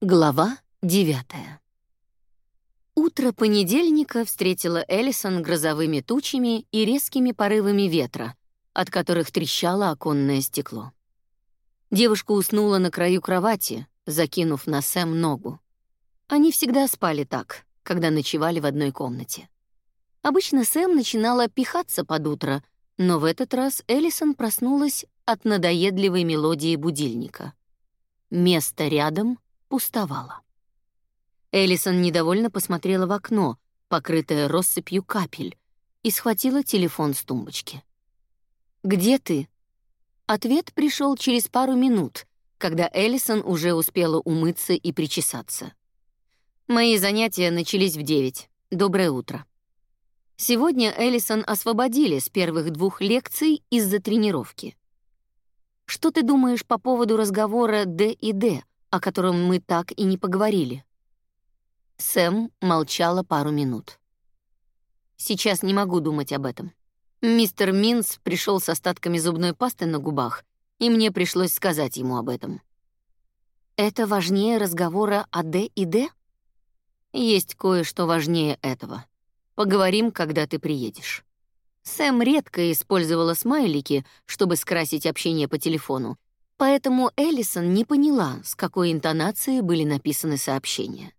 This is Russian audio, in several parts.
Глава девятая. Утро понедельника встретило Эллисон грозовыми тучами и резкими порывами ветра, от которых трещало оконное стекло. Девушка уснула на краю кровати, закинув на Сэм ногу. Они всегда спали так, когда ночевали в одной комнате. Обычно Сэм начинала пихаться под утро, но в этот раз Эллисон проснулась от надоедливой мелодии будильника. Место рядом пустовало. Эллисон недовольно посмотрела в окно, покрытое россыпью капель, и схватила телефон с тумбочки. «Где ты?» Ответ пришел через пару минут, когда Эллисон уже успела умыться и причесаться. «Мои занятия начались в девять. Доброе утро». Сегодня Эллисон освободили с первых двух лекций из-за тренировки. «Что ты думаешь по поводу разговора Д и Д?» О котором мы так и не поговорили. Сэм молчала пару минут. Сейчас не могу думать об этом. Мистер Минс пришел с остатками зубной пасты на губах, и мне пришлось сказать ему об этом. Это важнее разговора о Д и Д? Есть кое-что важнее этого. Поговорим, когда ты приедешь. Сэм редко использовала смайлики, чтобы скрасить общение по телефону, Поэтому Эллисон не поняла, с какой интонацией были написаны сообщения.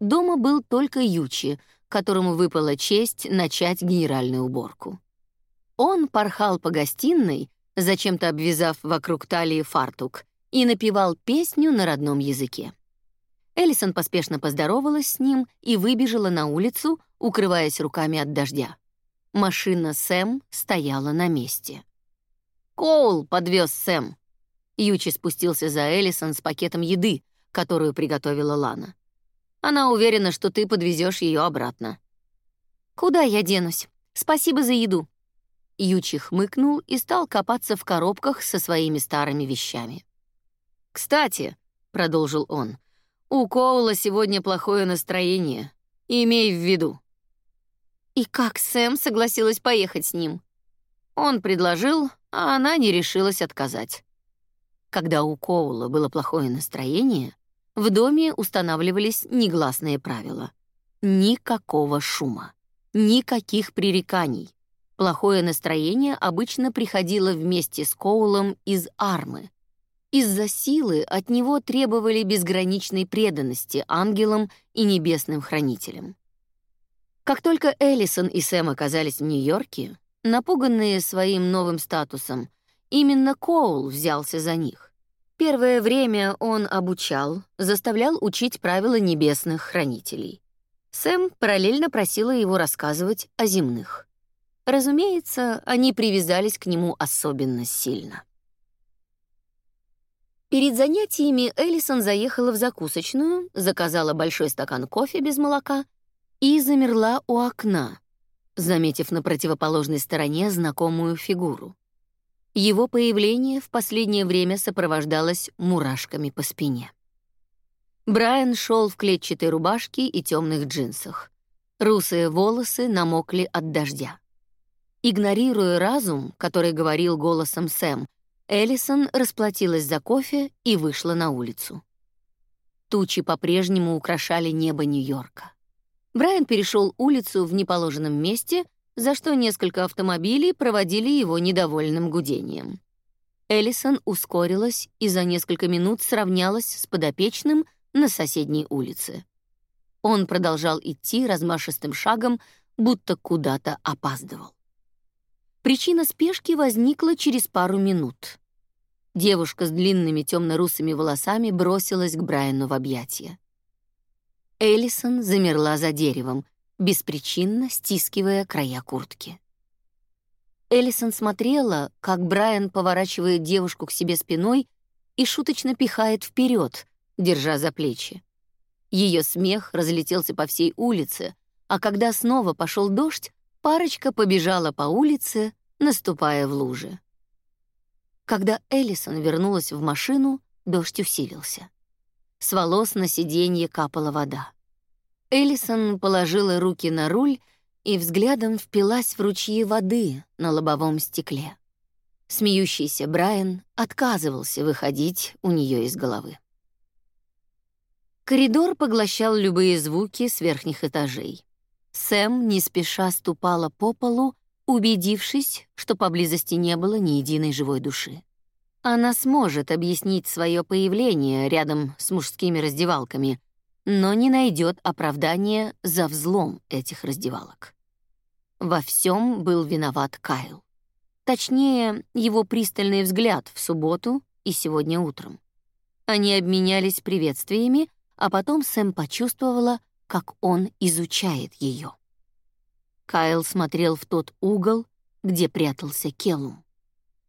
Дома был только Ючи, которому выпала честь начать генеральную уборку. Он порхал по гостиной, зачем-то обвязав вокруг талии фартук, и напевал песню на родном языке. Эллисон поспешно поздоровалась с ним и выбежала на улицу, укрываясь руками от дождя. Машина Сэм стояла на месте. «Коул подвез Сэм», Ючи спустился за Эллисон с пакетом еды, которую приготовила Лана. Она уверена, что ты подвезешь ее обратно. Куда я денусь? Спасибо за еду. Ючи хмыкнул и стал копаться в коробках со своими старыми вещами. Кстати, продолжил он, у Коула сегодня плохое настроение. Имей в виду. И как Сэм согласилась поехать с ним? Он предложил, а она не решилась отказать. Когда у Коула было плохое настроение, в доме устанавливались негласные правила. Никакого шума, никаких пререканий. Плохое настроение обычно приходило вместе с Коулом из армы. Из-за силы от него требовали безграничной преданности ангелам и небесным хранителям. Как только Эллисон и Сэм оказались в Нью-Йорке, напуганные своим новым статусом, Именно Коул взялся за них. Первое время он обучал, заставлял учить правила небесных хранителей. Сэм параллельно просила его рассказывать о земных. Разумеется, они привязались к нему особенно сильно. Перед занятиями Эллисон заехала в закусочную, заказала большой стакан кофе без молока и замерла у окна, заметив на противоположной стороне знакомую фигуру. Его появление в последнее время сопровождалось мурашками по спине. Брайан шел в клетчатой рубашке и темных джинсах. Русые волосы намокли от дождя. Игнорируя разум, который говорил голосом Сэм, Эллисон расплатилась за кофе и вышла на улицу. Тучи по-прежнему украшали небо Нью-Йорка. Брайан перешел улицу в неположенном месте за что несколько автомобилей проводили его недовольным гудением. Эллисон ускорилась и за несколько минут сравнялась с подопечным на соседней улице. Он продолжал идти размашистым шагом, будто куда-то опаздывал. Причина спешки возникла через пару минут. Девушка с длинными темно-русыми волосами бросилась к Брайану в объятия. Эллисон замерла за деревом, беспричинно стискивая края куртки. Эллисон смотрела, как Брайан поворачивает девушку к себе спиной и шуточно пихает вперед, держа за плечи. Ее смех разлетелся по всей улице, а когда снова пошел дождь, парочка побежала по улице, наступая в лужи. Когда Эллисон вернулась в машину, дождь усилился. С волос на сиденье капала вода. Эллисон положила руки на руль и взглядом впилась в ручьи воды на лобовом стекле. Смеющийся Брайан отказывался выходить у нее из головы. Коридор поглощал любые звуки с верхних этажей. Сэм не спеша ступала по полу, убедившись, что поблизости не было ни единой живой души. Она сможет объяснить свое появление рядом с мужскими раздевалками, но не найдет оправдания за взлом этих раздевалок. Во всем был виноват Кайл. Точнее, его пристальный взгляд в субботу и сегодня утром. Они обменялись приветствиями, а потом Сэм почувствовала, как он изучает ее. Кайл смотрел в тот угол, где прятался Келлум.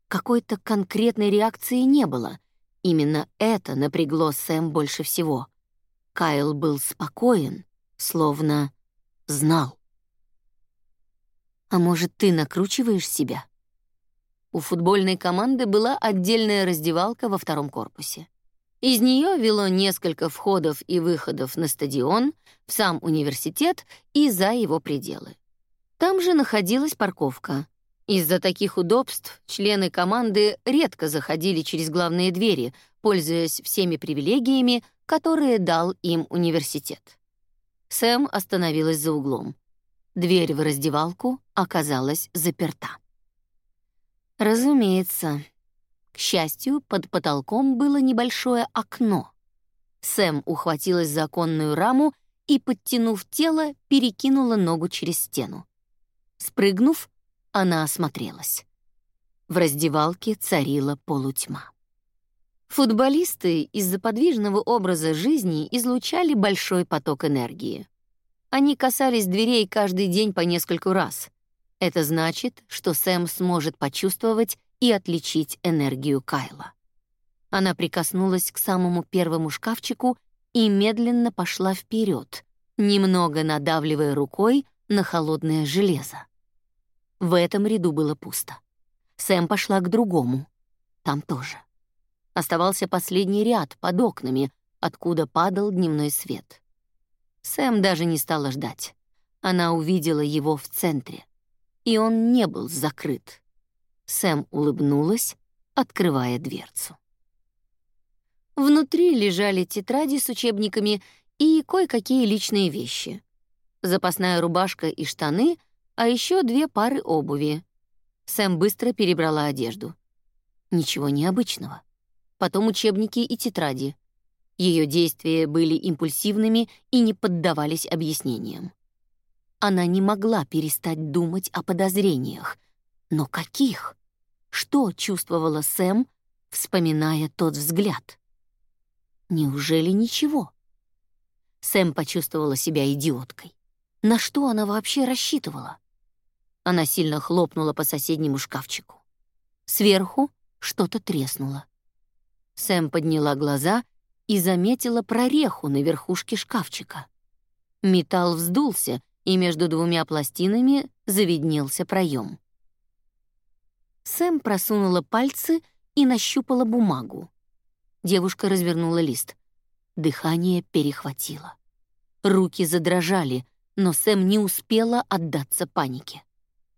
Какой-то конкретной реакции не было. Именно это напрягло Сэм больше всего. Кайл был спокоен, словно знал. «А может, ты накручиваешь себя?» У футбольной команды была отдельная раздевалка во втором корпусе. Из нее вело несколько входов и выходов на стадион, в сам университет и за его пределы. Там же находилась парковка. Из-за таких удобств члены команды редко заходили через главные двери, пользуясь всеми привилегиями, которые дал им университет. Сэм остановилась за углом. Дверь в раздевалку оказалась заперта. Разумеется, к счастью, под потолком было небольшое окно. Сэм ухватилась за оконную раму и, подтянув тело, перекинула ногу через стену. Спрыгнув, она осмотрелась. В раздевалке царила полутьма. Футболисты из-за подвижного образа жизни излучали большой поток энергии. Они касались дверей каждый день по нескольку раз. Это значит, что Сэм сможет почувствовать и отличить энергию Кайла. Она прикоснулась к самому первому шкафчику и медленно пошла вперед, немного надавливая рукой на холодное железо. В этом ряду было пусто. Сэм пошла к другому. Там тоже. Оставался последний ряд под окнами, откуда падал дневной свет. Сэм даже не стала ждать. Она увидела его в центре. И он не был закрыт. Сэм улыбнулась, открывая дверцу. Внутри лежали тетради с учебниками и кое-какие личные вещи. Запасная рубашка и штаны, а еще две пары обуви. Сэм быстро перебрала одежду. Ничего необычного. Потом учебники и тетради. Ее действия были импульсивными и не поддавались объяснениям. Она не могла перестать думать о подозрениях. Но каких? Что чувствовала Сэм, вспоминая тот взгляд? Неужели ничего? Сэм почувствовала себя идиоткой. На что она вообще рассчитывала? Она сильно хлопнула по соседнему шкафчику. Сверху что-то треснуло. Сэм подняла глаза и заметила прореху на верхушке шкафчика. Металл вздулся, и между двумя пластинами завиднелся проем. Сэм просунула пальцы и нащупала бумагу. Девушка развернула лист. Дыхание перехватило. Руки задрожали, но Сэм не успела отдаться панике.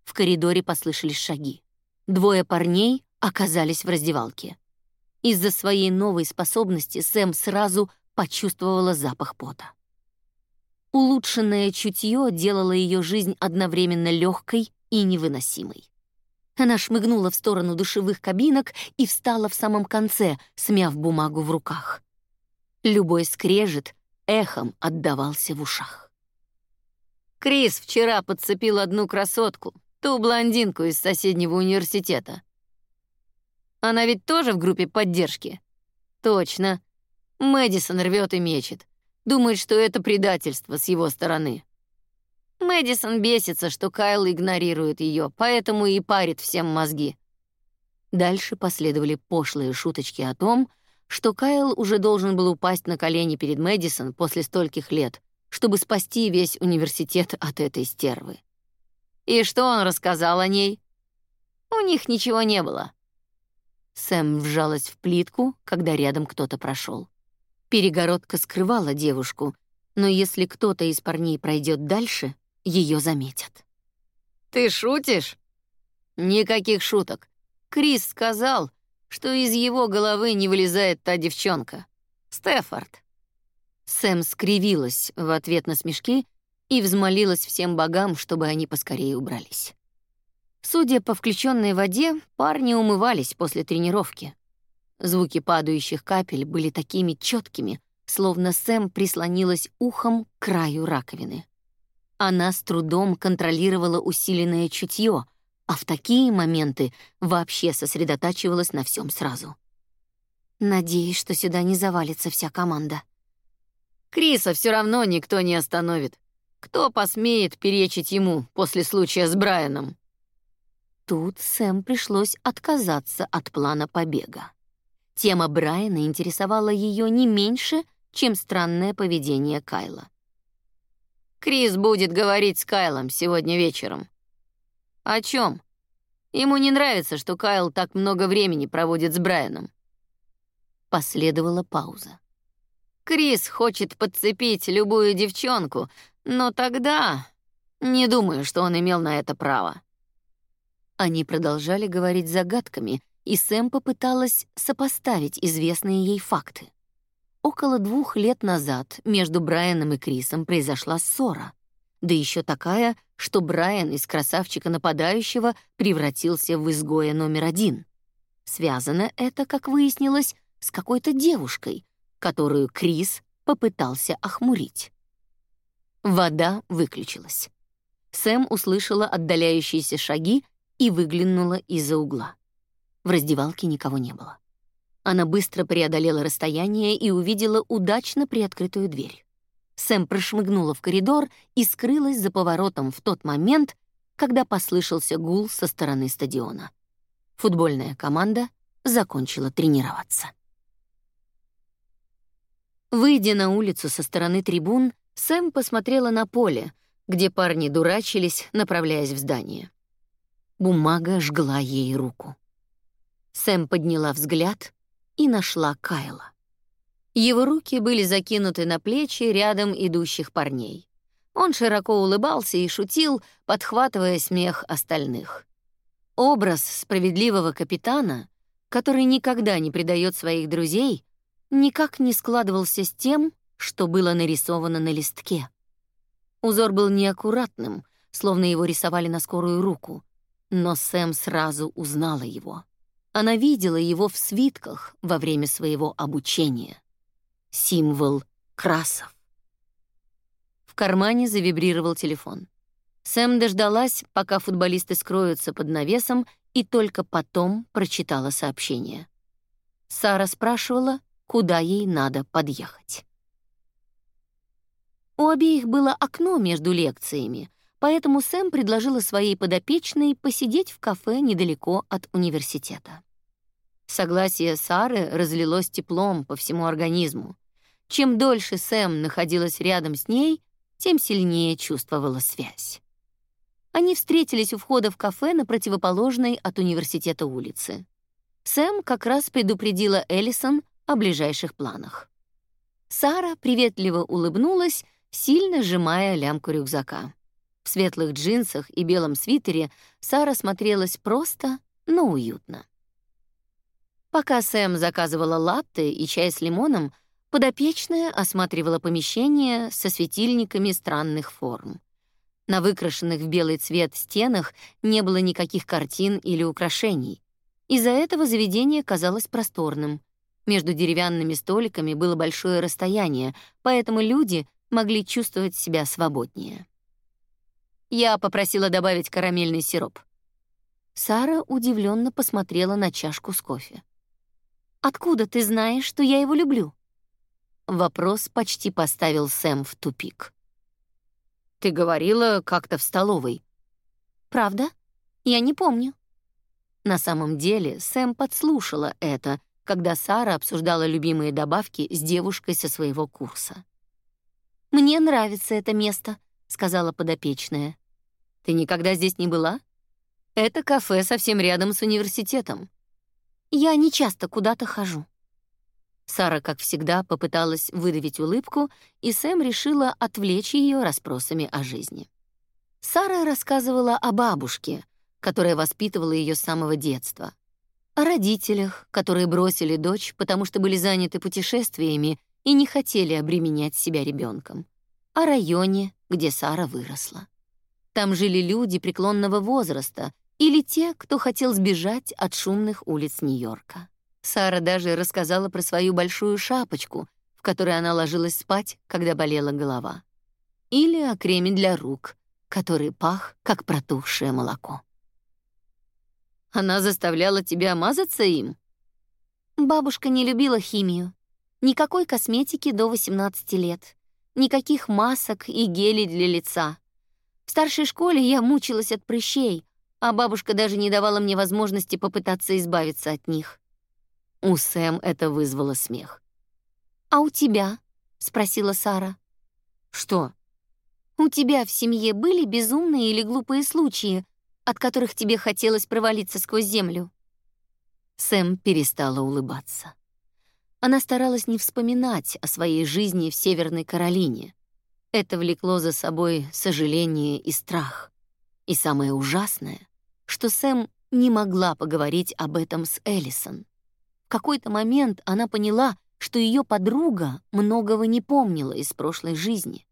В коридоре послышались шаги. Двое парней оказались в раздевалке. Из-за своей новой способности Сэм сразу почувствовала запах пота. Улучшенное чутье делало ее жизнь одновременно легкой и невыносимой. Она шмыгнула в сторону душевых кабинок и встала в самом конце, смяв бумагу в руках. Любой скрежет эхом отдавался в ушах. Крис вчера подцепил одну красотку, ту блондинку из соседнего университета. Она ведь тоже в группе поддержки? Точно. Мэдисон рвет и мечет. Думает, что это предательство с его стороны. Мэдисон бесится, что Кайл игнорирует ее, поэтому и парит всем мозги. Дальше последовали пошлые шуточки о том, что Кайл уже должен был упасть на колени перед Мэдисон после стольких лет, чтобы спасти весь университет от этой стервы. И что он рассказал о ней? У них ничего не было. Сэм вжалась в плитку, когда рядом кто-то прошел. Перегородка скрывала девушку, но если кто-то из парней пройдет дальше, ее заметят. «Ты шутишь?» «Никаких шуток. Крис сказал, что из его головы не вылезает та девчонка. Стефорд». Сэм скривилась в ответ на смешки и взмолилась всем богам, чтобы они поскорее убрались. Судя по включенной воде, парни умывались после тренировки. Звуки падающих капель были такими четкими, словно Сэм прислонилась ухом к краю раковины. Она с трудом контролировала усиленное чутье, а в такие моменты вообще сосредотачивалась на всем сразу. Надеюсь, что сюда не завалится вся команда. Криса все равно никто не остановит. Кто посмеет перечить ему после случая с Брайаном? Тут Сэм пришлось отказаться от плана побега. Тема Брайана интересовала ее не меньше, чем странное поведение Кайла. Крис будет говорить с Кайлом сегодня вечером. О чем? Ему не нравится, что Кайл так много времени проводит с Брайаном. Последовала пауза. Крис хочет подцепить любую девчонку, но тогда не думаю, что он имел на это право. Они продолжали говорить загадками, и Сэм попыталась сопоставить известные ей факты. Около двух лет назад между Брайаном и Крисом произошла ссора. Да еще такая, что Брайан из красавчика нападающего превратился в изгоя номер один. Связано это, как выяснилось, с какой-то девушкой, которую Крис попытался охмурить. Вода выключилась. Сэм услышала отдаляющиеся шаги и выглянула из-за угла. В раздевалке никого не было. Она быстро преодолела расстояние и увидела удачно приоткрытую дверь. Сэм прошмыгнула в коридор и скрылась за поворотом в тот момент, когда послышался гул со стороны стадиона. Футбольная команда закончила тренироваться. Выйдя на улицу со стороны трибун, Сэм посмотрела на поле, где парни дурачились, направляясь в здание. Бумага жгла ей руку. Сэм подняла взгляд и нашла Кайла. Его руки были закинуты на плечи рядом идущих парней. Он широко улыбался и шутил, подхватывая смех остальных. Образ справедливого капитана, который никогда не предает своих друзей, никак не складывался с тем, что было нарисовано на листке. Узор был неаккуратным, словно его рисовали на скорую руку, но Сэм сразу узнала его. Она видела его в свитках во время своего обучения. Символ красов. В кармане завибрировал телефон. Сэм дождалась, пока футболисты скроются под навесом, и только потом прочитала сообщение. Сара спрашивала, куда ей надо подъехать. У обеих было окно между лекциями, поэтому Сэм предложила своей подопечной посидеть в кафе недалеко от университета. Согласие Сары разлилось теплом по всему организму. Чем дольше Сэм находилась рядом с ней, тем сильнее чувствовала связь. Они встретились у входа в кафе на противоположной от университета улице. Сэм как раз предупредила Эллисон о ближайших планах. Сара приветливо улыбнулась, сильно сжимая лямку рюкзака. В светлых джинсах и белом свитере Сара смотрелась просто, но уютно. Пока Сэм заказывала латте и чай с лимоном, подопечная осматривала помещение со светильниками странных форм. На выкрашенных в белый цвет стенах не было никаких картин или украшений. Из-за этого заведение казалось просторным. Между деревянными столиками было большое расстояние, поэтому люди могли чувствовать себя свободнее. Я попросила добавить карамельный сироп. Сара удивленно посмотрела на чашку с кофе. «Откуда ты знаешь, что я его люблю?» Вопрос почти поставил Сэм в тупик. «Ты говорила как-то в столовой». «Правда? Я не помню». На самом деле Сэм подслушала это, когда Сара обсуждала любимые добавки с девушкой со своего курса. «Мне нравится это место», — сказала подопечная. Ты никогда здесь не была? Это кафе совсем рядом с университетом. Я не часто куда-то хожу. Сара, как всегда, попыталась выдавить улыбку, и Сэм решила отвлечь ее расспросами о жизни. Сара рассказывала о бабушке, которая воспитывала ее с самого детства, о родителях, которые бросили дочь, потому что были заняты путешествиями, и не хотели обременять себя ребенком, о районе, где Сара выросла. Там жили люди преклонного возраста или те, кто хотел сбежать от шумных улиц Нью-Йорка. Сара даже рассказала про свою большую шапочку, в которой она ложилась спать, когда болела голова. Или о креме для рук, который пах, как протухшее молоко. Она заставляла тебя мазаться им? Бабушка не любила химию. Никакой косметики до 18 лет. Никаких масок и гелей для лица. В старшей школе я мучилась от прыщей, а бабушка даже не давала мне возможности попытаться избавиться от них. У Сэм это вызвало смех. «А у тебя?» — спросила Сара. «Что?» «У тебя в семье были безумные или глупые случаи, от которых тебе хотелось провалиться сквозь землю?» Сэм перестала улыбаться. Она старалась не вспоминать о своей жизни в Северной Каролине. Это влекло за собой сожаление и страх. И самое ужасное, что Сэм не могла поговорить об этом с Эллисон. В какой-то момент она поняла, что ее подруга многого не помнила из прошлой жизни.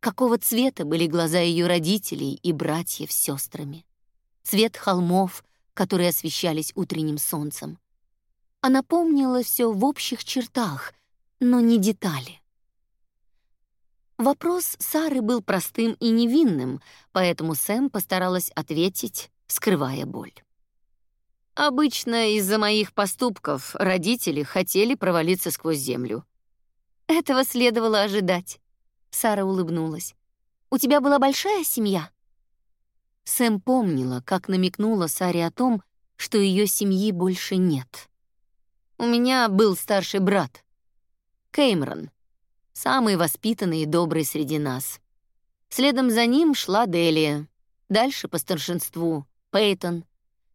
Какого цвета были глаза ее родителей и братьев с сестрами? Цвет холмов, которые освещались утренним солнцем. Она помнила все в общих чертах, но не детали. Вопрос Сары был простым и невинным, поэтому Сэм постаралась ответить, скрывая боль. Обычно из-за моих поступков родители хотели провалиться сквозь землю. Этого следовало ожидать. Сара улыбнулась. У тебя была большая семья? Сэм помнила, как намекнула Саре о том, что ее семьи больше нет. У меня был старший брат, Кеймрон, самый воспитанный и добрый среди нас. Следом за ним шла Делия, дальше по старшинству Пейтон.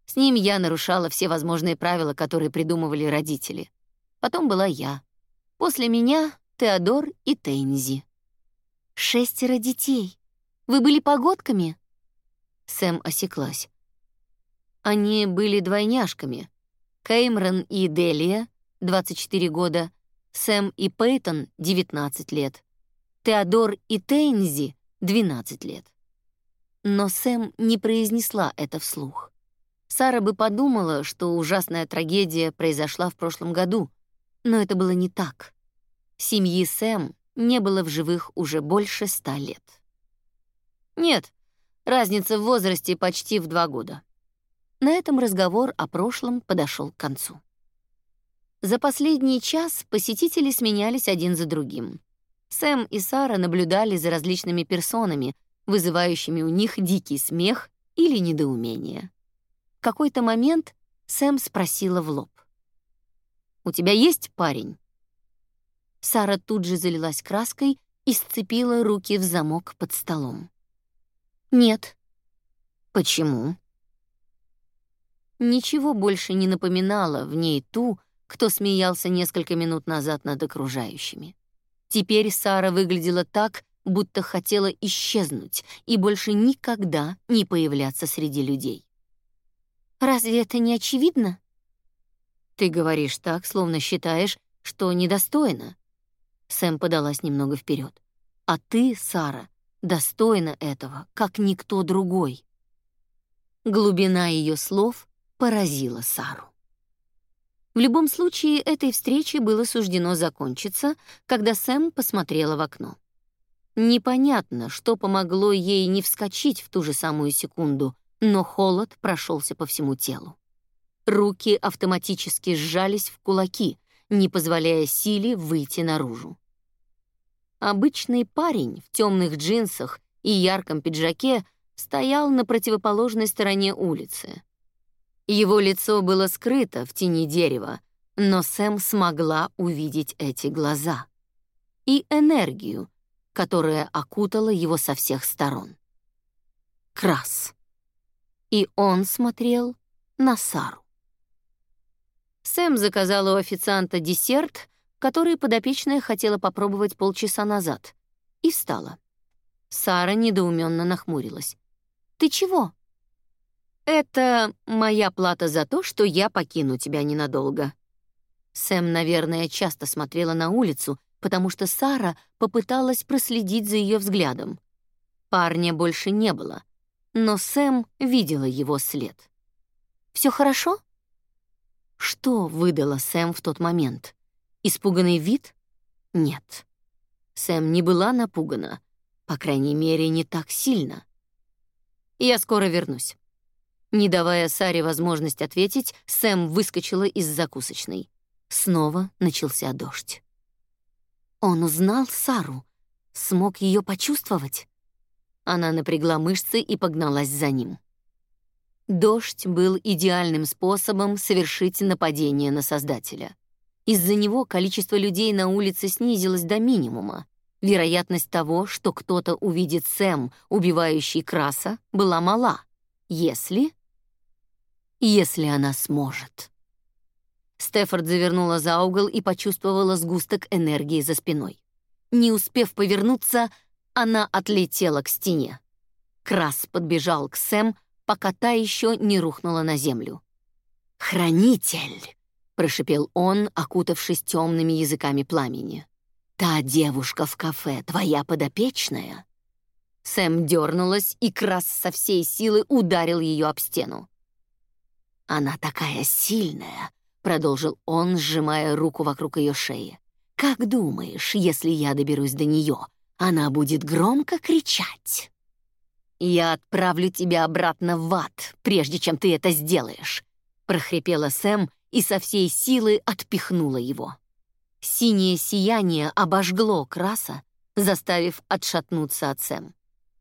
С ним я нарушала все возможные правила, которые придумывали родители. Потом была я. После меня Теодор и Тейнзи. Шестеро детей. Вы были погодками? Сэм осеклась. Они были двойняшками. Кеймрон и Делия, 24 года, Сэм и Пейтон, 19 лет, Теодор и Тейнзи, 12 лет. Но Сэм не произнесла это вслух. Сара бы подумала, что ужасная трагедия произошла в прошлом году, но это было не так. Семьи Сэм не было в живых уже больше ста лет. Нет, разница в возрасте почти в два года. На этом разговор о прошлом подошел к концу. За последний час посетители сменялись один за другим. Сэм и Сара наблюдали за различными персонами, вызывающими у них дикий смех или недоумение. В какой-то момент Сэм спросила в лоб. «У тебя есть парень?» Сара тут же залилась краской и сцепила руки в замок под столом. «Нет». «Почему?» Ничего больше не напоминало в ней ту, кто смеялся несколько минут назад над окружающими. Теперь Сара выглядела так, будто хотела исчезнуть и больше никогда не появляться среди людей. «Разве это не очевидно?» «Ты говоришь так, словно считаешь, что недостойно». Сэм подалась немного вперед. «А ты, Сара, достойна этого, как никто другой». Глубина ее слов поразила Сару. В любом случае, этой встрече было суждено закончиться, когда Сэм посмотрела в окно. Непонятно, что помогло ей не вскочить в ту же самую секунду, но холод прошелся по всему телу. Руки автоматически сжались в кулаки, не позволяя силе выйти наружу. Обычный парень в темных джинсах и ярком пиджаке стоял на противоположной стороне улицы. Его лицо было скрыто в тени дерева, но Сэм смогла увидеть эти глаза и энергию, которая окутала его со всех сторон. Крас. И он смотрел на Сару. Сэм заказала у официанта десерт, который подопечная хотела попробовать полчаса назад, и встала. Сара недоуменно нахмурилась. «Ты чего?» Это моя плата за то, что я покину тебя ненадолго. Сэм, наверное, часто смотрела на улицу, потому что Сара попыталась проследить за ее взглядом. Парня больше не было, но Сэм видела его след. Все хорошо?» Что выдала Сэм в тот момент? Испуганный вид? Нет. Сэм не была напугана, по крайней мере, не так сильно. «Я скоро вернусь». Не давая Саре возможность ответить, Сэм выскочила из закусочной. Снова начался дождь. Он узнал Сару, смог ее почувствовать. Она напрягла мышцы и погналась за ним. Дождь был идеальным способом совершить нападение на Создателя. Из-за него количество людей на улице снизилось до минимума. Вероятность того, что кто-то увидит Сэм, убивающий Краса, была мала. Если... Если она сможет. Стефорд завернула за угол и почувствовала сгусток энергии за спиной. Не успев повернуться, она отлетела к стене. Крас подбежал к Сэм, пока та еще не рухнула на землю. «Хранитель!» — прошипел он, окутавшись темными языками пламени. «Та девушка в кафе, твоя подопечная?» Сэм дернулась, и Крас со всей силы ударил ее об стену. «Она такая сильная!» — продолжил он, сжимая руку вокруг ее шеи. «Как думаешь, если я доберусь до нее, она будет громко кричать. «Я отправлю тебя обратно в ад, прежде чем ты это сделаешь», — прохрипела Сэм и со всей силы отпихнула его. Синее сияние обожгло Краса, заставив отшатнуться от Сэм.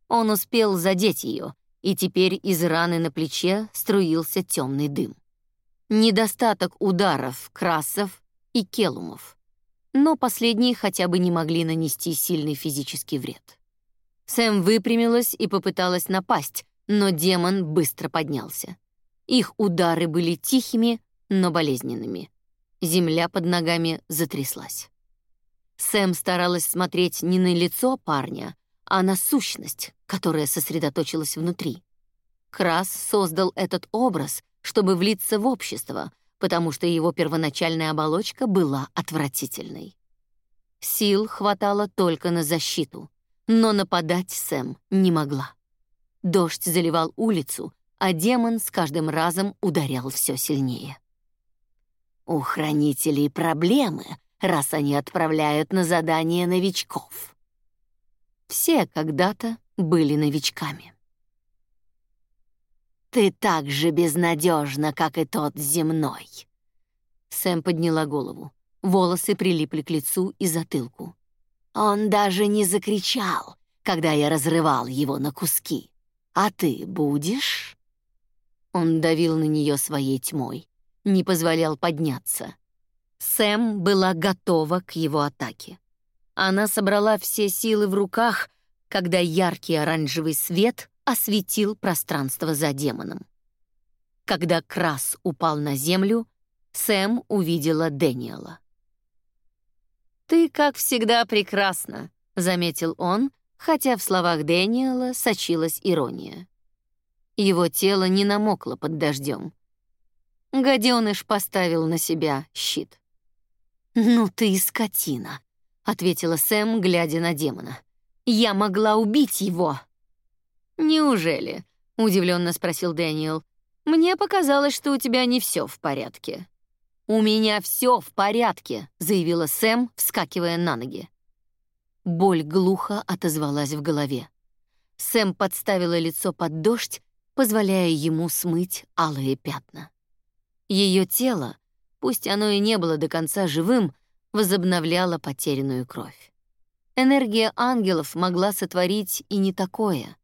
Он успел задеть ее, и теперь из раны на плече струился темный дым. Недостаток ударов Красов и Келумов но последние хотя бы не могли нанести сильный физический вред. Сэм выпрямилась и попыталась напасть, но демон быстро поднялся. Их удары были тихими, но болезненными. Земля под ногами затряслась. Сэм старалась смотреть не на лицо парня, а на сущность, которая сосредоточилась внутри. Крас создал этот образ, чтобы влиться в общество, потому что его первоначальная оболочка была отвратительной. Сил хватало только на защиту, но нападать Сэм не могла. Дождь заливал улицу, а демон с каждым разом ударял все сильнее. У хранителей проблемы, раз они отправляют на задание новичков. Все когда-то были новичками. Ты так же безнадежна, как и тот земной. Сэм подняла голову. Волосы прилипли к лицу и затылку. Он даже не закричал, когда я разрывал его на куски. А ты будешь? Он давил на нее своей тьмой, не позволял подняться. Сэм была готова к его атаке. Она собрала все силы в руках, когда яркий оранжевый свет осветил пространство за демоном. Когда Крас упал на землю, Сэм увидела Дэниела. «Ты, как всегда, прекрасна», — заметил он, хотя в словах Дэниела сочилась ирония. Его тело не намокло под дождем. Гаденыш поставил на себя щит. «Ну ты и скотина», — ответила Сэм, глядя на демона. «Я могла убить его». «Неужели?» — удивленно спросил Дэниел. «Мне показалось, что у тебя не все в порядке». «У меня все в порядке», — заявила Сэм, вскакивая на ноги. Боль глухо отозвалась в голове. Сэм подставила лицо под дождь, позволяя ему смыть алые пятна. Ее тело, пусть оно и не было до конца живым, возобновляло потерянную кровь. Энергия ангелов могла сотворить и не такое.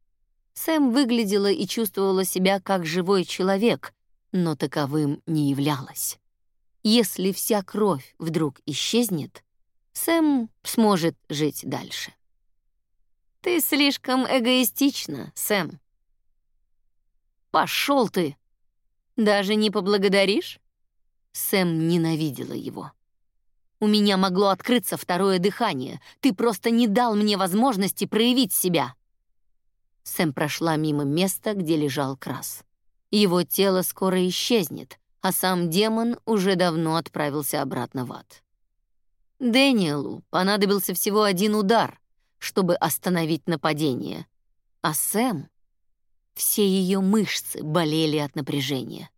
Сэм выглядела и чувствовала себя как живой человек, но таковым не являлась. Если вся кровь вдруг исчезнет, Сэм сможет жить дальше. Ты слишком эгоистична, Сэм. Пошел ты. Даже не поблагодаришь? Сэм ненавидела его. У меня могло открыться второе дыхание. Ты просто не дал мне возможности проявить себя. Сэм прошла мимо места, где лежал Крас. Его тело скоро исчезнет, а сам демон уже давно отправился обратно в ад. Дэниелу понадобился всего один удар, чтобы остановить нападение, а Сэм... Все ее мышцы болели от напряжения.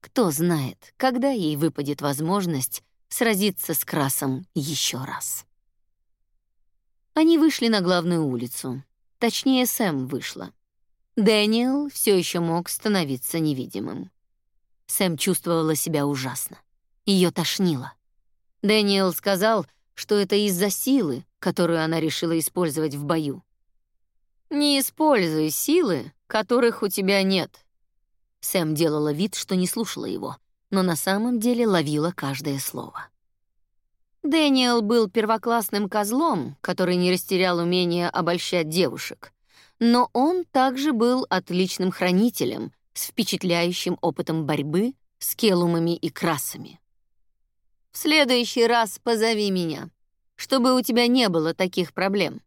Кто знает, когда ей выпадет возможность сразиться с Красом еще раз. Они вышли на главную улицу. Точнее, Сэм вышла. Дэниел все еще мог становиться невидимым. Сэм чувствовала себя ужасно. Ее тошнило. Дэниел сказал, что это из-за силы, которую она решила использовать в бою. «Не используй силы, которых у тебя нет». Сэм делала вид, что не слушала его, но на самом деле ловила каждое слово. Дэниел был первоклассным козлом, который не растерял умение обольщать девушек, но он также был отличным хранителем с впечатляющим опытом борьбы с келумами и красами. «В следующий раз позови меня, чтобы у тебя не было таких проблем».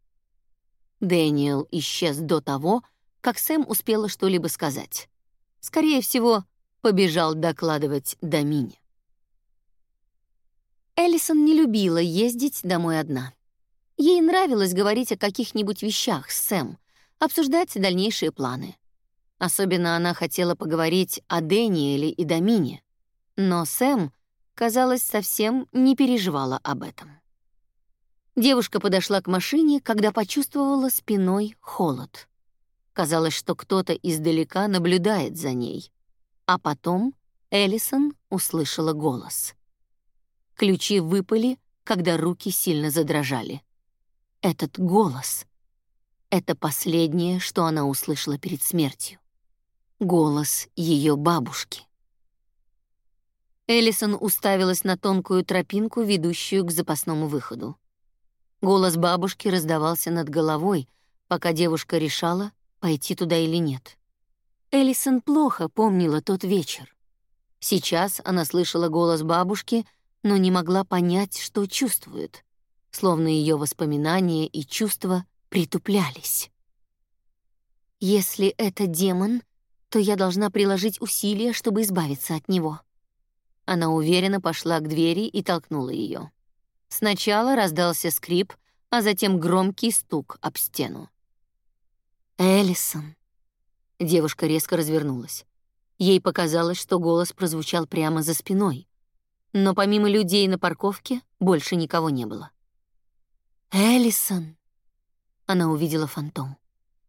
Дэниел исчез до того, как Сэм успела что-либо сказать. Скорее всего, побежал докладывать Домине. Эллисон не любила ездить домой одна. Ей нравилось говорить о каких-нибудь вещах с Сэм, обсуждать дальнейшие планы. Особенно она хотела поговорить о Дэниеле и Домине, но Сэм, казалось, совсем не переживала об этом. Девушка подошла к машине, когда почувствовала спиной холод. Казалось, что кто-то издалека наблюдает за ней. А потом Эллисон услышала голос. Ключи выпали, когда руки сильно задрожали. Этот голос — это последнее, что она услышала перед смертью. Голос ее бабушки. Эллисон уставилась на тонкую тропинку, ведущую к запасному выходу. Голос бабушки раздавался над головой, пока девушка решала, пойти туда или нет. Эллисон плохо помнила тот вечер. Сейчас она слышала голос бабушки, но не могла понять, что чувствует, словно ее воспоминания и чувства притуплялись. Если это демон, то я должна приложить усилия, чтобы избавиться от него. Она уверенно пошла к двери и толкнула ее. Сначала раздался скрип, а затем громкий стук об стену. Эллисон. Девушка резко развернулась. Ей показалось, что голос прозвучал прямо за спиной. Но помимо людей на парковке больше никого не было. Эллисон. Она увидела фантом.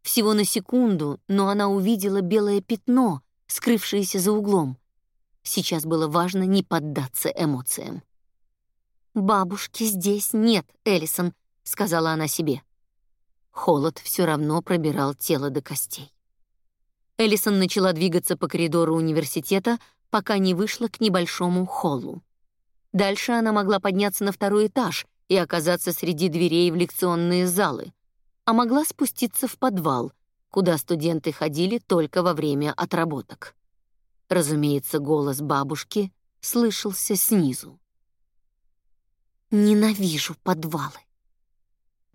Всего на секунду, но она увидела белое пятно, скрывшееся за углом. Сейчас было важно не поддаться эмоциям. «Бабушки здесь нет, Эллисон», — сказала она себе. Холод все равно пробирал тело до костей. Эллисон начала двигаться по коридору университета, пока не вышла к небольшому холлу. Дальше она могла подняться на второй этаж и оказаться среди дверей в лекционные залы, а могла спуститься в подвал, куда студенты ходили только во время отработок. Разумеется, голос бабушки слышался снизу. «Ненавижу подвалы».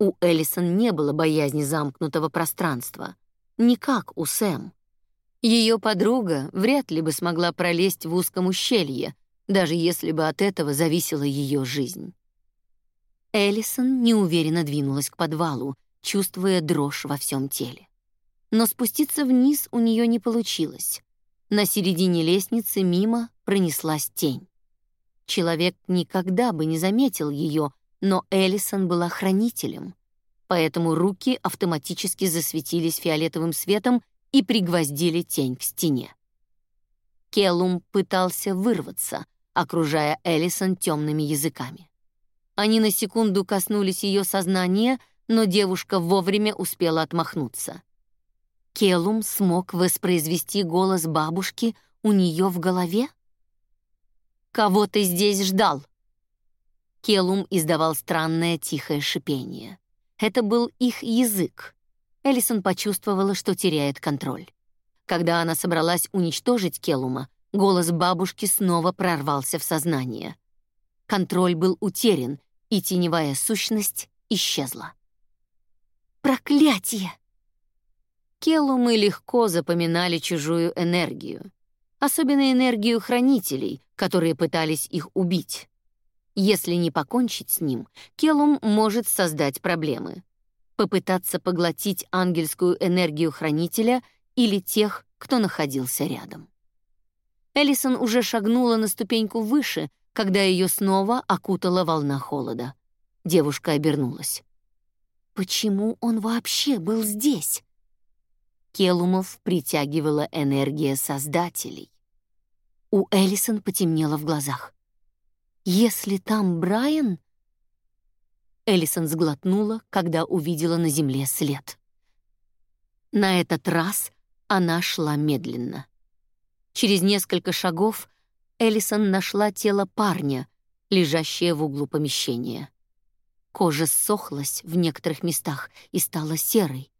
У Эллисон не было боязни замкнутого пространства, не как у Сэм. Ее подруга вряд ли бы смогла пролезть в узком ущелье, даже если бы от этого зависела ее жизнь. Эллисон неуверенно двинулась к подвалу, чувствуя дрожь во всем теле. Но спуститься вниз у нее не получилось. На середине лестницы мимо пронеслась тень. Человек никогда бы не заметил ее, но Эллисон была хранителем, поэтому руки автоматически засветились фиолетовым светом и пригвоздили тень к стене. Келлум пытался вырваться, окружая Эллисон темными языками. Они на секунду коснулись ее сознания, но девушка вовремя успела отмахнуться. Келлум смог воспроизвести голос бабушки у нее в голове? «Кого ты здесь ждал?» Келум издавал странное тихое шипение. Это был их язык. Эллисон почувствовала, что теряет контроль. Когда она собралась уничтожить Келума, голос бабушки снова прорвался в сознание. Контроль был утерян, и теневая сущность исчезла. «Проклятие!» Келумы легко запоминали чужую энергию. особенно энергию хранителей, которые пытались их убить. Если не покончить с ним, Келум может создать проблемы. Попытаться поглотить ангельскую энергию хранителя или тех, кто находился рядом. Эллисон уже шагнула на ступеньку выше, когда ее снова окутала волна холода. Девушка обернулась. Почему он вообще был здесь? Келумов притягивала энергия создателей. У Эллисон потемнело в глазах. Если там Брайан... Эллисон сглотнула, когда увидела на земле след. На этот раз она шла медленно. Через несколько шагов Эллисон нашла тело парня, лежащее в углу помещения. Кожа ссохлась в некоторых местах и стала серой.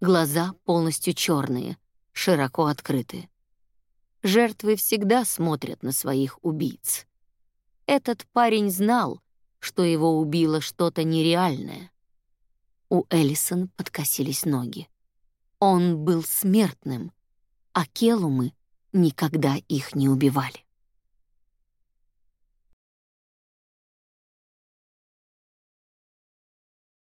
Глаза полностью черные, широко открыты. Жертвы всегда смотрят на своих убийц. Этот парень знал, что его убило что-то нереальное. У Эллисон подкосились ноги. Он был смертным, а келумы никогда их не убивали.